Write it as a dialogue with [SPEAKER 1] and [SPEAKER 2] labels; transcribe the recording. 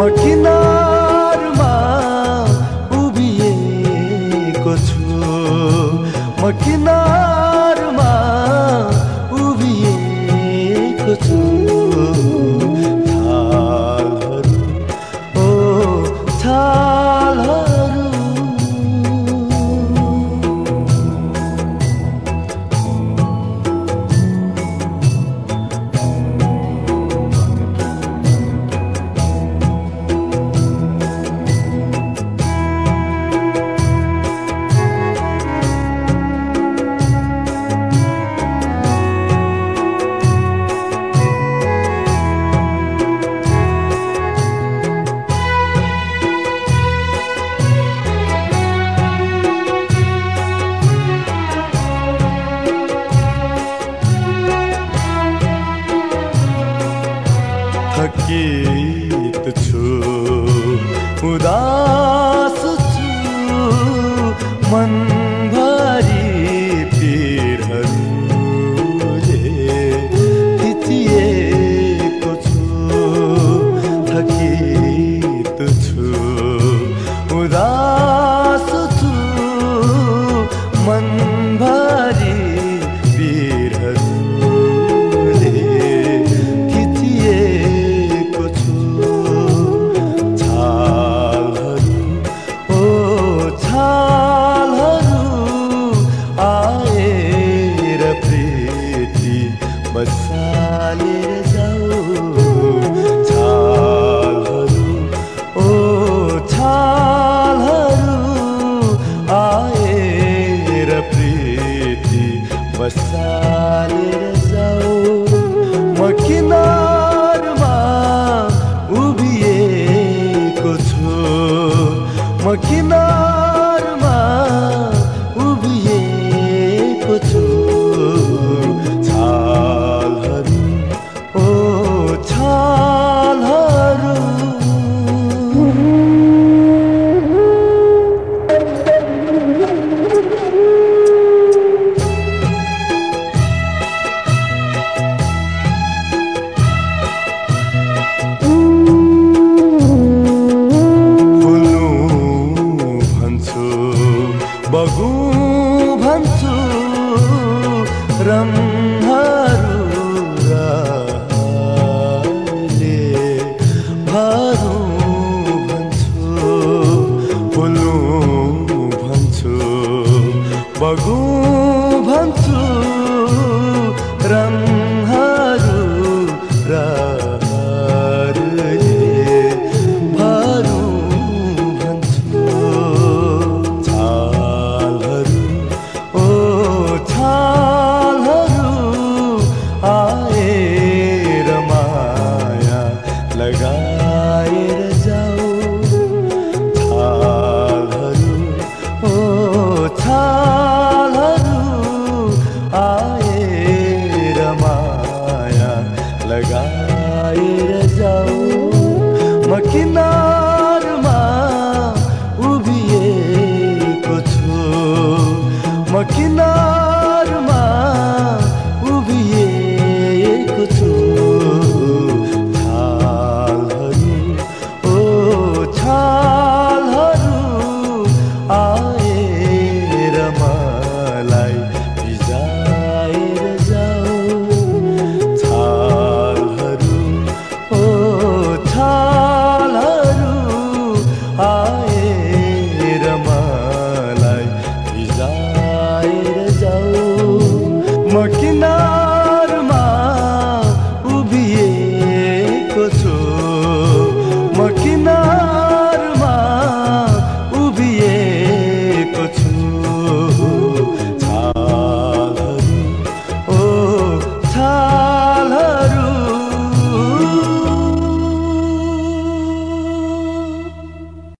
[SPEAKER 1] म किनारमा उभिएको किनारमा उभिएको छु। good